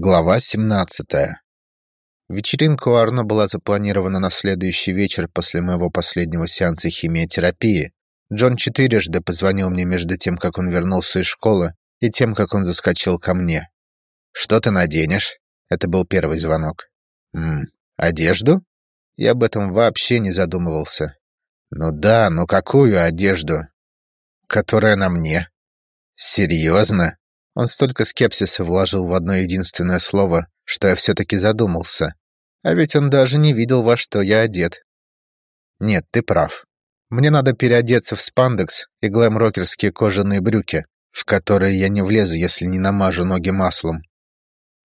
Глава 17. Вечеринка у Арно была запланирована на следующий вечер после моего последнего сеанса химиотерапии. Джон четырежды позвонил мне между тем, как он вернулся из школы, и тем, как он заскочил ко мне. «Что ты наденешь?» Это был первый звонок. «Ммм, одежду?» Я об этом вообще не задумывался. «Ну да, но какую одежду?» «Которая на мне». «Серьезно?» Он столько скепсиса вложил в одно единственное слово, что я все-таки задумался. А ведь он даже не видел, во что я одет. Нет, ты прав. Мне надо переодеться в спандекс и глэм-рокерские кожаные брюки, в которые я не влезу, если не намажу ноги маслом.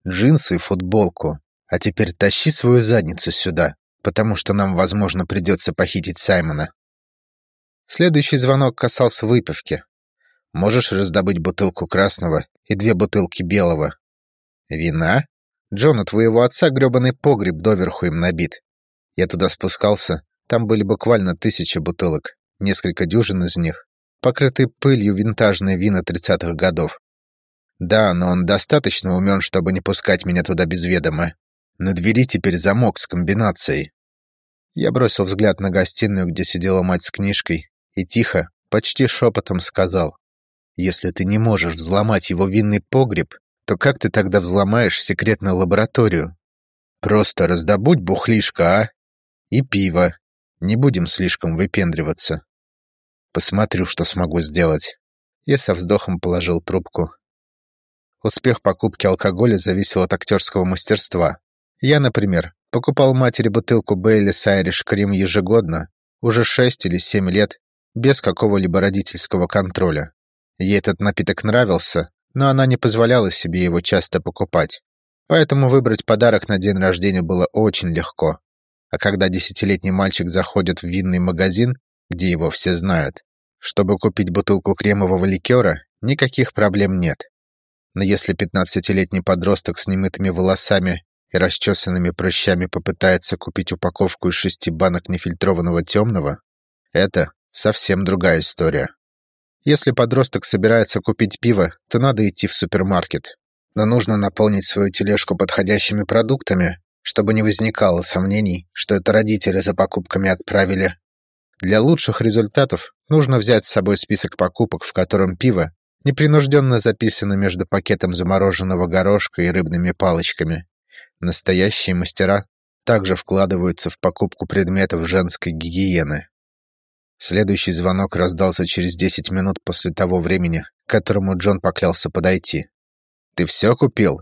Джинсы и футболку. А теперь тащи свою задницу сюда, потому что нам, возможно, придется похитить Саймона. Следующий звонок касался выпивки. Можешь раздобыть бутылку красного и две бутылки белого. Вина? Джон, у твоего отца грёбаный погреб доверху им набит. Я туда спускался, там были буквально тысячи бутылок, несколько дюжин из них, покрытые пылью винтажные вина тридцатых годов. Да, но он достаточно умен, чтобы не пускать меня туда без ведома. На двери теперь замок с комбинацией. Я бросил взгляд на гостиную, где сидела мать с книжкой, и тихо, почти шепотом сказал. Если ты не можешь взломать его винный погреб, то как ты тогда взломаешь секретную лабораторию? Просто раздобудь бухлишко, а? И пиво. Не будем слишком выпендриваться. Посмотрю, что смогу сделать. Я со вздохом положил трубку. Успех покупки алкоголя зависел от актерского мастерства. Я, например, покупал матери бутылку Бейлис Айриш Крим ежегодно, уже шесть или семь лет, без какого-либо родительского контроля. Ей этот напиток нравился, но она не позволяла себе его часто покупать. Поэтому выбрать подарок на день рождения было очень легко. А когда десятилетний мальчик заходит в винный магазин, где его все знают, чтобы купить бутылку кремового ликера, никаких проблем нет. Но если пятнадцатилетний подросток с немытыми волосами и расчесанными прыщами попытается купить упаковку из шести банок нефильтрованного темного, это совсем другая история. Если подросток собирается купить пиво, то надо идти в супермаркет. Но нужно наполнить свою тележку подходящими продуктами, чтобы не возникало сомнений, что это родители за покупками отправили. Для лучших результатов нужно взять с собой список покупок, в котором пиво непринужденно записано между пакетом замороженного горошка и рыбными палочками. Настоящие мастера также вкладываются в покупку предметов женской гигиены. Следующий звонок раздался через 10 минут после того времени, к которому Джон поклялся подойти. «Ты все купил?»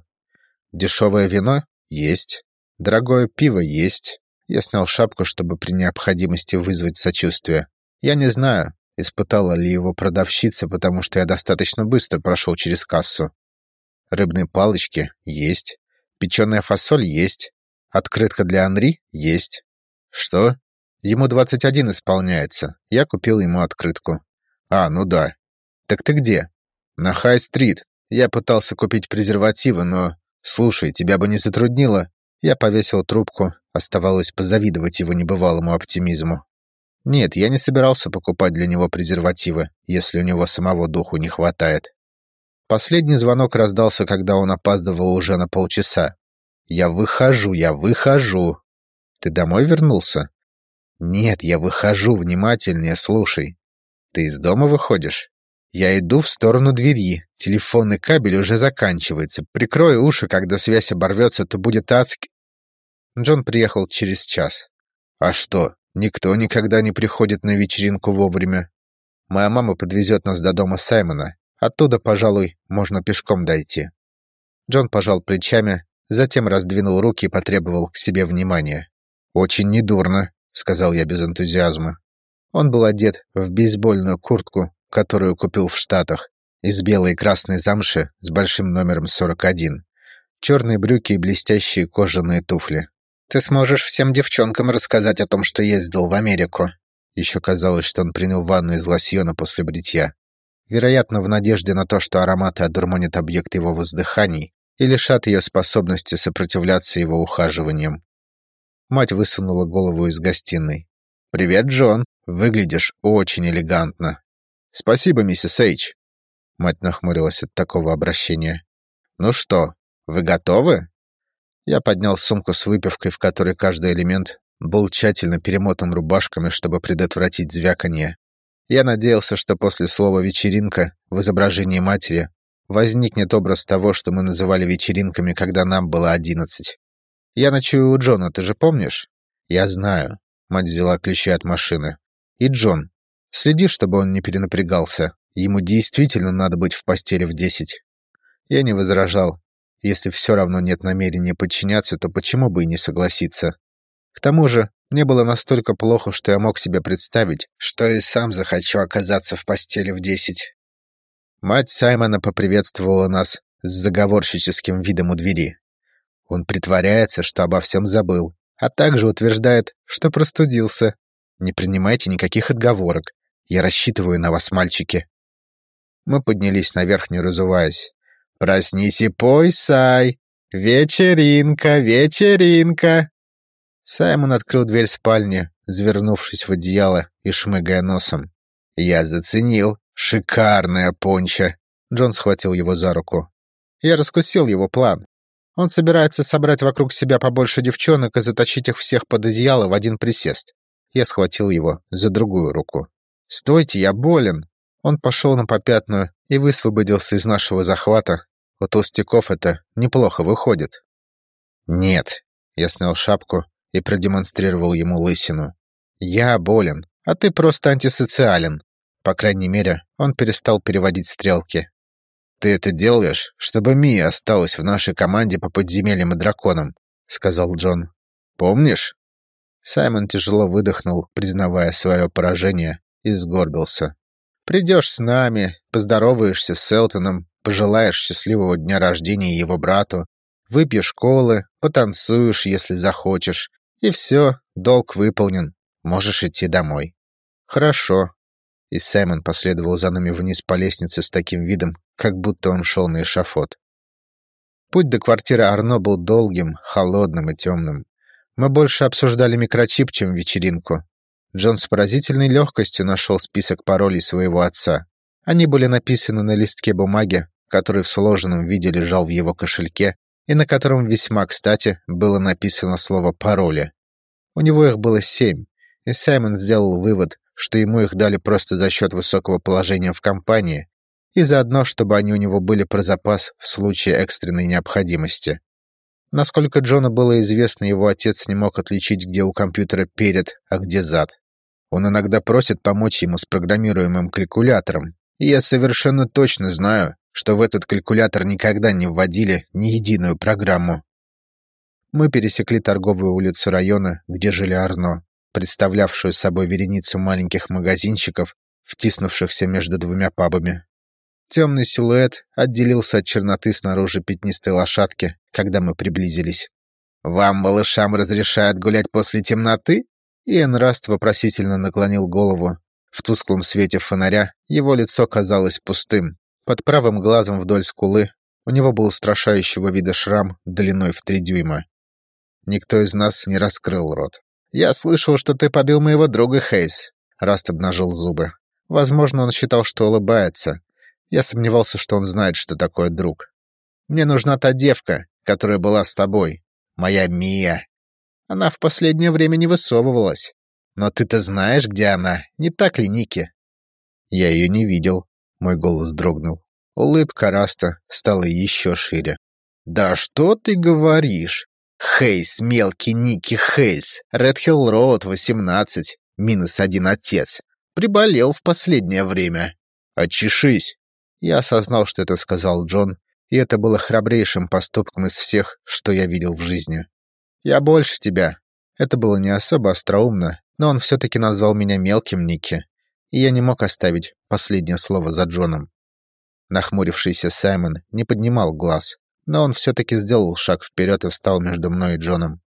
«Дешевое вино? Есть. Дорогое пиво? Есть». Я снял шапку, чтобы при необходимости вызвать сочувствие. Я не знаю, испытала ли его продавщица, потому что я достаточно быстро прошел через кассу. Рыбные палочки? Есть. Печеная фасоль? Есть. Открытка для Анри? Есть. Что? Ему 21 исполняется. Я купил ему открытку. А, ну да. Так ты где? На Хай-стрит. Я пытался купить презервативы, но... Слушай, тебя бы не затруднило. Я повесил трубку. Оставалось позавидовать его небывалому оптимизму. Нет, я не собирался покупать для него презервативы, если у него самого духу не хватает. Последний звонок раздался, когда он опаздывал уже на полчаса. «Я выхожу, я выхожу!» «Ты домой вернулся?» «Нет, я выхожу, внимательнее слушай. Ты из дома выходишь?» «Я иду в сторону двери. Телефонный кабель уже заканчивается. Прикрой уши, когда связь оборвется, то будет адски...» Джон приехал через час. «А что, никто никогда не приходит на вечеринку вовремя. Моя мама подвезет нас до дома Саймона. Оттуда, пожалуй, можно пешком дойти». Джон пожал плечами, затем раздвинул руки и потребовал к себе внимания. «Очень недурно. — сказал я без энтузиазма. Он был одет в бейсбольную куртку, которую купил в Штатах, из белой и красной замши с большим номером 41, черные брюки и блестящие кожаные туфли. «Ты сможешь всем девчонкам рассказать о том, что ездил в Америку». Еще казалось, что он принял ванну из лосьона после бритья. Вероятно, в надежде на то, что ароматы одурманят объект его воздыханий и лишат ее способности сопротивляться его ухаживаниям. Мать высунула голову из гостиной. «Привет, Джон. Выглядишь очень элегантно». «Спасибо, миссис Эйч». Мать нахмурилась от такого обращения. «Ну что, Вы готовы?» Я поднял сумку с выпивкой, в которой каждый элемент был тщательно перемотан рубашками, чтобы предотвратить звяканье. Я надеялся, что после слова «вечеринка» в изображении матери возникнет образ того, что мы называли вечеринками, когда нам было одиннадцать. «Я ночую у Джона, ты же помнишь?» «Я знаю». Мать взяла ключи от машины. «И Джон, следи, чтобы он не перенапрягался. Ему действительно надо быть в постели в десять». Я не возражал. Если все равно нет намерения подчиняться, то почему бы и не согласиться? К тому же, мне было настолько плохо, что я мог себе представить, что и сам захочу оказаться в постели в десять. Мать Саймона поприветствовала нас с заговорщическим видом у двери. Он притворяется, что обо всем забыл, а также утверждает, что простудился. Не принимайте никаких отговорок. Я рассчитываю на вас, мальчики. Мы поднялись наверх, не разуваясь. «Проснись и пой, Сай! Вечеринка, вечеринка!» Саймон открыл дверь спальни, завернувшись в одеяло и шмыгая носом. «Я заценил. Шикарная понча!» Джон схватил его за руку. Я раскусил его план. Он собирается собрать вокруг себя побольше девчонок и заточить их всех под одеяло в один присест. Я схватил его за другую руку. «Стойте, я болен!» Он пошел на попятную и высвободился из нашего захвата. У толстяков это неплохо выходит. «Нет». Я снял шапку и продемонстрировал ему лысину. «Я болен, а ты просто антисоциален». По крайней мере, он перестал переводить стрелки. «Ты это делаешь, чтобы Мия осталась в нашей команде по подземельям и драконам», — сказал Джон. «Помнишь?» Саймон тяжело выдохнул, признавая свое поражение, и сгорбился. «Придешь с нами, поздороваешься с Селтоном, пожелаешь счастливого дня рождения его брату, выпьешь школы, потанцуешь, если захочешь, и все, долг выполнен, можешь идти домой». «Хорошо», и Саймон последовал за нами вниз по лестнице с таким видом, как будто он шел на эшафот. Путь до квартиры Арно был долгим, холодным и темным. Мы больше обсуждали микрочип, чем вечеринку. Джон с поразительной легкостью нашел список паролей своего отца. Они были написаны на листке бумаги, который в сложенном виде лежал в его кошельке, и на котором весьма кстати было написано слово «пароли». У него их было семь, и Саймон сделал вывод, что ему их дали просто за счет высокого положения в компании, и заодно, чтобы они у него были про запас в случае экстренной необходимости. Насколько Джону было известно, его отец не мог отличить, где у компьютера перед, а где зад. Он иногда просит помочь ему с программируемым калькулятором, и я совершенно точно знаю, что в этот калькулятор никогда не вводили ни единую программу. Мы пересекли торговую улицу района, где жили Арно, представлявшую собой вереницу маленьких магазинчиков, втиснувшихся между двумя пабами. Темный силуэт отделился от черноты снаружи пятнистой лошадки, когда мы приблизились. «Вам, малышам, разрешают гулять после темноты?» Иэн Раст вопросительно наклонил голову. В тусклом свете фонаря его лицо казалось пустым. Под правым глазом вдоль скулы у него был устрашающего вида шрам длиной в три дюйма. Никто из нас не раскрыл рот. «Я слышал, что ты побил моего друга Хейс», — Раст обнажил зубы. Возможно, он считал, что улыбается, я сомневался, что он знает, что такое друг. Мне нужна та девка, которая была с тобой. Моя Мия. Она в последнее время не высовывалась. Но ты-то знаешь, где она, не так ли, Ники? Я ее не видел. Мой голос дрогнул. Улыбка Раста стала еще шире. «Да что ты говоришь? Хейс, мелкий Ники Хейс, Редхилл Роуд, 18, минус один отец. Приболел в последнее время. Очешись!» Я осознал, что это сказал Джон, и это было храбрейшим поступком из всех, что я видел в жизни. «Я больше тебя». Это было не особо остроумно, но он все-таки назвал меня мелким Ники, и я не мог оставить последнее слово за Джоном. Нахмурившийся Саймон не поднимал глаз, но он все-таки сделал шаг вперед и встал между мной и Джоном.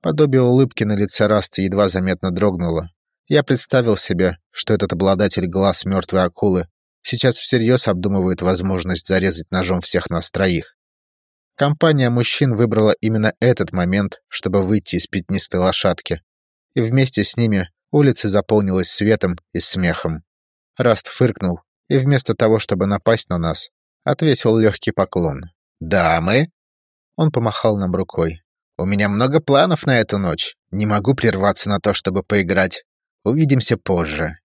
Подобие улыбки на лице Раста едва заметно дрогнуло. Я представил себе, что этот обладатель глаз мертвой акулы сейчас всерьез обдумывает возможность зарезать ножом всех нас троих. Компания мужчин выбрала именно этот момент, чтобы выйти из пятнистой лошадки. И вместе с ними улица заполнилась светом и смехом. Раст фыркнул и вместо того, чтобы напасть на нас, отвесил легкий поклон. «Дамы!» Он помахал нам рукой. «У меня много планов на эту ночь. Не могу прерваться на то, чтобы поиграть. Увидимся позже».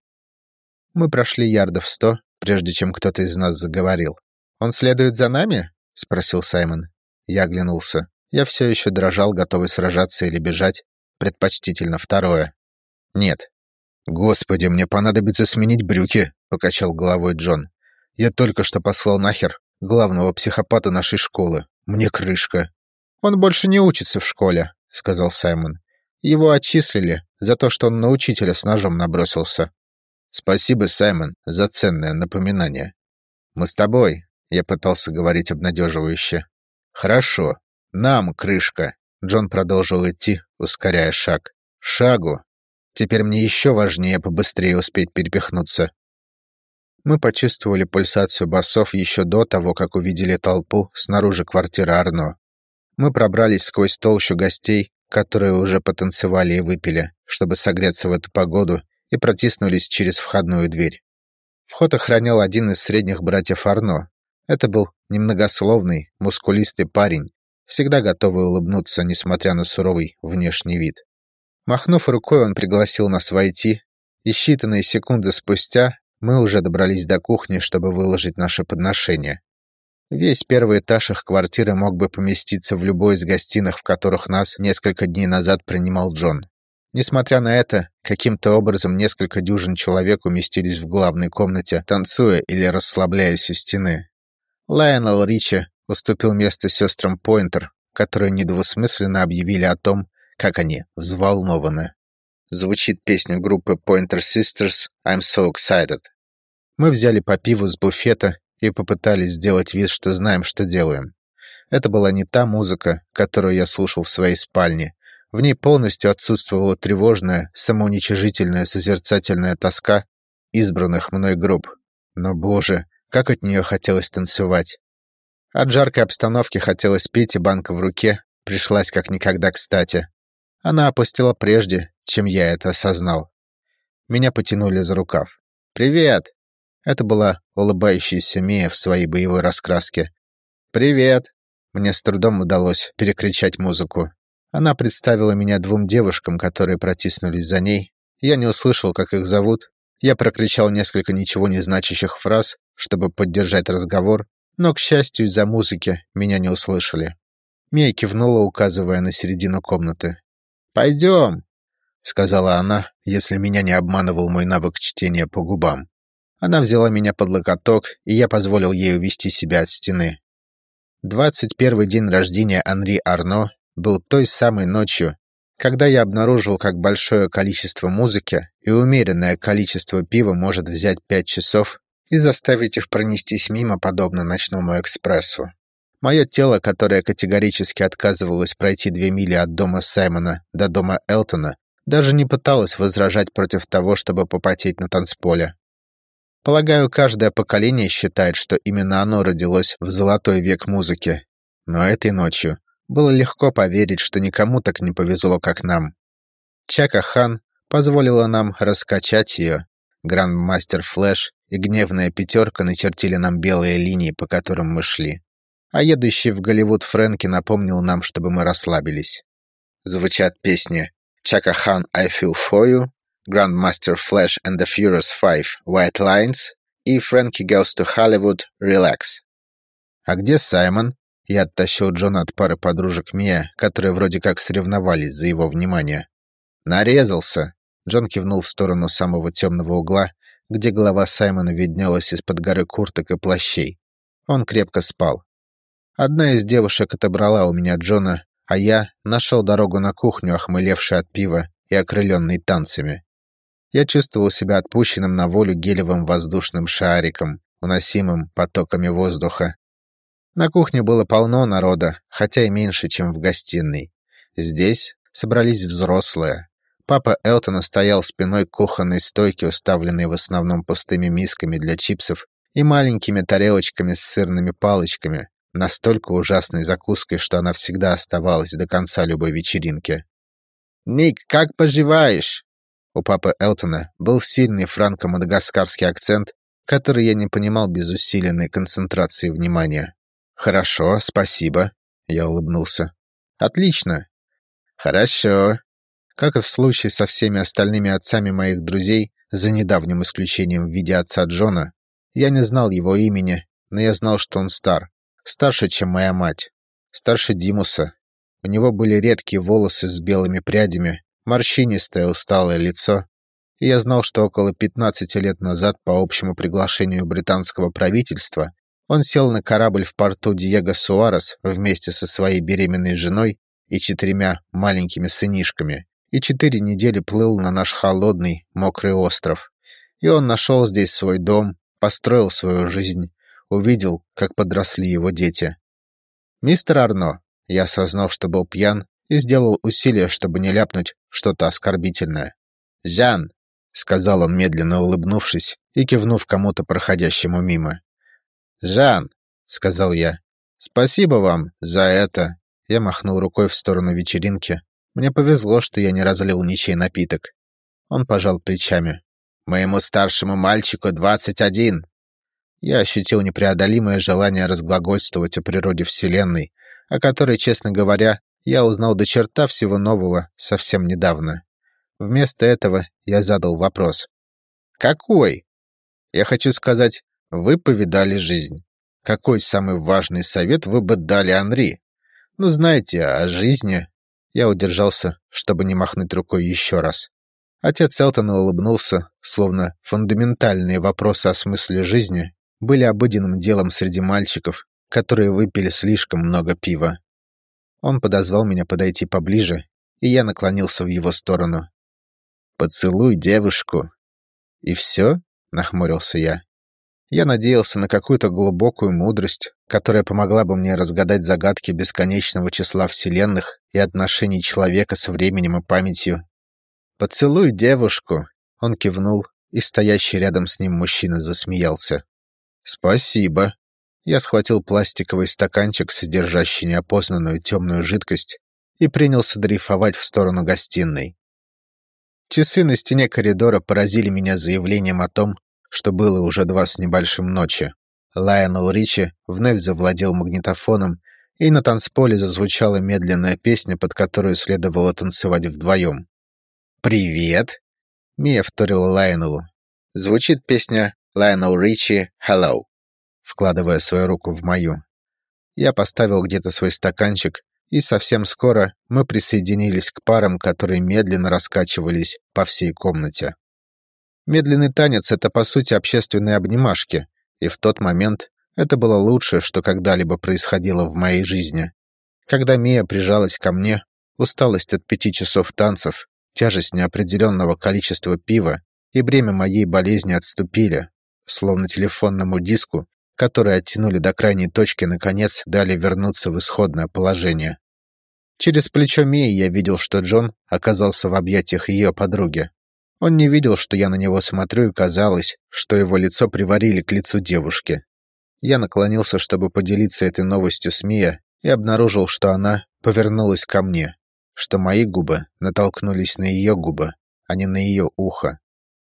Мы прошли ярдов сто, прежде чем кто-то из нас заговорил. «Он следует за нами?» — спросил Саймон. Я оглянулся. Я все еще дрожал, готовый сражаться или бежать. Предпочтительно второе. «Нет». «Господи, мне понадобится сменить брюки», — покачал головой Джон. «Я только что послал нахер главного психопата нашей школы. Мне крышка». «Он больше не учится в школе», — сказал Саймон. «Его отчислили за то, что он на учителя с ножом набросился». «Спасибо, Саймон, за ценное напоминание». «Мы с тобой», — я пытался говорить обнадеживающе. «Хорошо. Нам крышка». Джон продолжил идти, ускоряя шаг. «Шагу. Теперь мне еще важнее побыстрее успеть перепихнуться». Мы почувствовали пульсацию басов еще до того, как увидели толпу снаружи квартиры Арно. Мы пробрались сквозь толщу гостей, которые уже потанцевали и выпили, чтобы согреться в эту погоду, и протиснулись через входную дверь. Вход охранял один из средних братьев Арно. Это был немногословный, мускулистый парень, всегда готовый улыбнуться, несмотря на суровый внешний вид. Махнув рукой, он пригласил нас войти, и считанные секунды спустя мы уже добрались до кухни, чтобы выложить наше подношение. Весь первый этаж их квартиры мог бы поместиться в любой из гостиных, в которых нас несколько дней назад принимал Джон. Несмотря на это, каким-то образом несколько дюжин человек уместились в главной комнате, танцуя или расслабляясь у стены. Лайонел Ричи уступил место сестрам Пойнтер, которые недвусмысленно объявили о том, как они взволнованы. Звучит песня группы Pointer Sisters «I'm so excited». Мы взяли по пиву с буфета и попытались сделать вид, что знаем, что делаем. Это была не та музыка, которую я слушал в своей спальне. В ней полностью отсутствовала тревожная, самоуничижительная, созерцательная тоска избранных мной групп. Но, боже, как от нее хотелось танцевать. От жаркой обстановки хотелось пить, и банка в руке пришлась как никогда кстати. Она опустила прежде, чем я это осознал. Меня потянули за рукав. «Привет!» Это была улыбающаяся Мия в своей боевой раскраске. «Привет!» Мне с трудом удалось перекричать музыку. Она представила меня двум девушкам, которые протиснулись за ней. Я не услышал, как их зовут. Я прокричал несколько ничего не значащих фраз, чтобы поддержать разговор, но, к счастью, из-за музыки меня не услышали. Мия кивнула, указывая на середину комнаты. «Пойдем!» — сказала она, если меня не обманывал мой навык чтения по губам. Она взяла меня под локоток, и я позволил ей увести себя от стены. Двадцать первый день рождения Анри Арно был той самой ночью, когда я обнаружил, как большое количество музыки и умеренное количество пива может взять пять часов и заставить их пронестись мимо, подобно ночному экспрессу. Мое тело, которое категорически отказывалось пройти две мили от дома Саймона до дома Элтона, даже не пыталось возражать против того, чтобы попотеть на танцполе. Полагаю, каждое поколение считает, что именно оно родилось в золотой век музыки. Но этой ночью было легко поверить, что никому так не повезло, как нам. Чака Хан позволила нам раскачать ее. Грандмастер Флэш и гневная пятерка начертили нам белые линии, по которым мы шли а едущий в Голливуд Фрэнки напомнил нам, чтобы мы расслабились. Звучат песни Khan «I Feel For You», Grandmaster Flash and the Furious Five «White Lines» и Frankie Goes to Hollywood «Relax». «А где Саймон?» Я оттащил Джона от пары подружек Мия, которые вроде как соревновались за его внимание. «Нарезался!» Джон кивнул в сторону самого темного угла, где голова Саймона виднелась из-под горы курток и плащей. Он крепко спал. Одна из девушек отобрала у меня Джона, а я нашел дорогу на кухню, охмылевший от пива и окрыленный танцами. Я чувствовал себя отпущенным на волю гелевым воздушным шариком, уносимым потоками воздуха. На кухне было полно народа, хотя и меньше, чем в гостиной. Здесь собрались взрослые. Папа Элтона стоял спиной к кухонной стойке, уставленной в основном пустыми мисками для чипсов и маленькими тарелочками с сырными палочками, настолько ужасной закуской, что она всегда оставалась до конца любой вечеринки. «Ник, как поживаешь?» У папы Элтона был сильный франко-мадагаскарский акцент, который я не понимал без усиленной концентрации внимания. «Хорошо, спасибо». Я улыбнулся. «Отлично!» «Хорошо!» Как и в случае со всеми остальными отцами моих друзей, за недавним исключением в виде отца Джона, я не знал его имени, но я знал, что он стар. Старше, чем моя мать. Старше Димуса. У него были редкие волосы с белыми прядями, морщинистое усталое лицо. И я знал, что около 15 лет назад по общему приглашению британского правительства он сел на корабль в порту Диего Суарес вместе со своей беременной женой и четырьмя маленькими сынишками, и четыре недели плыл на наш холодный, мокрый остров. И он нашел здесь свой дом, построил свою жизнь, увидел, как подросли его дети. «Мистер Арно», я осознал, что был пьян, и сделал усилие, чтобы не ляпнуть что-то оскорбительное. «Жан», — сказал он, медленно улыбнувшись и кивнув кому-то проходящему мимо. «Жан», — сказал я, — «спасибо вам за это». Я махнул рукой в сторону вечеринки. Мне повезло, что я не разлил ничей напиток. Он пожал плечами. «Моему старшему мальчику двадцать один». Я ощутил непреодолимое желание разглагольствовать о природе Вселенной, о которой, честно говоря, я узнал до черта всего нового совсем недавно. Вместо этого я задал вопрос. «Какой?» Я хочу сказать, вы повидали жизнь. Какой самый важный совет вы бы дали Анри? Ну, знаете, о жизни. Я удержался, чтобы не махнуть рукой еще раз. Отец Элтона улыбнулся, словно фундаментальные вопросы о смысле жизни были обыденным делом среди мальчиков, которые выпили слишком много пива. Он подозвал меня подойти поближе, и я наклонился в его сторону. «Поцелуй девушку». «И все?» — нахмурился я. Я надеялся на какую-то глубокую мудрость, которая помогла бы мне разгадать загадки бесконечного числа вселенных и отношений человека с временем и памятью. «Поцелуй девушку!» — он кивнул, и стоящий рядом с ним мужчина засмеялся. «Спасибо!» Я схватил пластиковый стаканчик, содержащий неопознанную темную жидкость, и принялся дрейфовать в сторону гостиной. Часы на стене коридора поразили меня заявлением о том, что было уже два с небольшим ночи. Лайонел Ричи вновь завладел магнитофоном, и на танцполе зазвучала медленная песня, под которую следовало танцевать вдвоем. «Привет!» — Мия вторила Лайонелу. Звучит песня Лайонел Ричи «Hello», вкладывая свою руку в мою. Я поставил где-то свой стаканчик, и совсем скоро мы присоединились к парам, которые медленно раскачивались по всей комнате. Медленный танец — это, по сути, общественные обнимашки, и в тот момент это было лучшее, что когда-либо происходило в моей жизни. Когда Мия прижалась ко мне, усталость от пяти часов танцев, тяжесть неопределенного количества пива и бремя моей болезни отступили, словно телефонному диску, который оттянули до крайней точки, наконец дали вернуться в исходное положение. Через плечо Мии я видел, что Джон оказался в объятиях ее подруги. Он не видел, что я на него смотрю, и казалось, что его лицо приварили к лицу девушки. Я наклонился, чтобы поделиться этой новостью с Мия, и обнаружил, что она повернулась ко мне, что мои губы натолкнулись на ее губы, а не на ее ухо.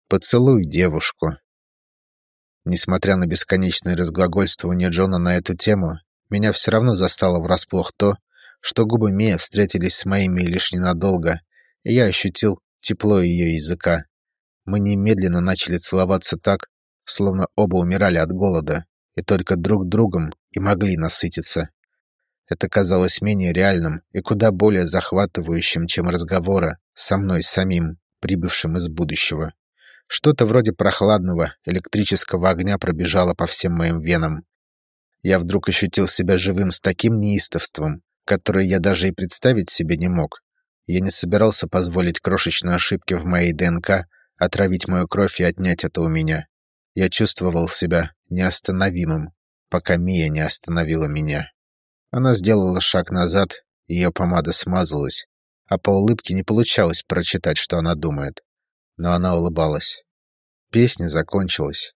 «Поцелуй девушку». Несмотря на бесконечное разглагольствование Джона на эту тему, меня все равно застало врасплох то, что губы Мия встретились с моими лишь ненадолго, и я ощутил, тепло ее языка. Мы немедленно начали целоваться так, словно оба умирали от голода, и только друг другом и могли насытиться. Это казалось менее реальным и куда более захватывающим, чем разговоры со мной самим, прибывшим из будущего. Что-то вроде прохладного электрического огня пробежало по всем моим венам. Я вдруг ощутил себя живым с таким неистовством, которое я даже и представить себе не мог. Я не собирался позволить крошечной ошибке в моей ДНК отравить мою кровь и отнять это у меня. Я чувствовал себя неостановимым, пока Мия не остановила меня. Она сделала шаг назад, ее помада смазалась, а по улыбке не получалось прочитать, что она думает. Но она улыбалась. Песня закончилась.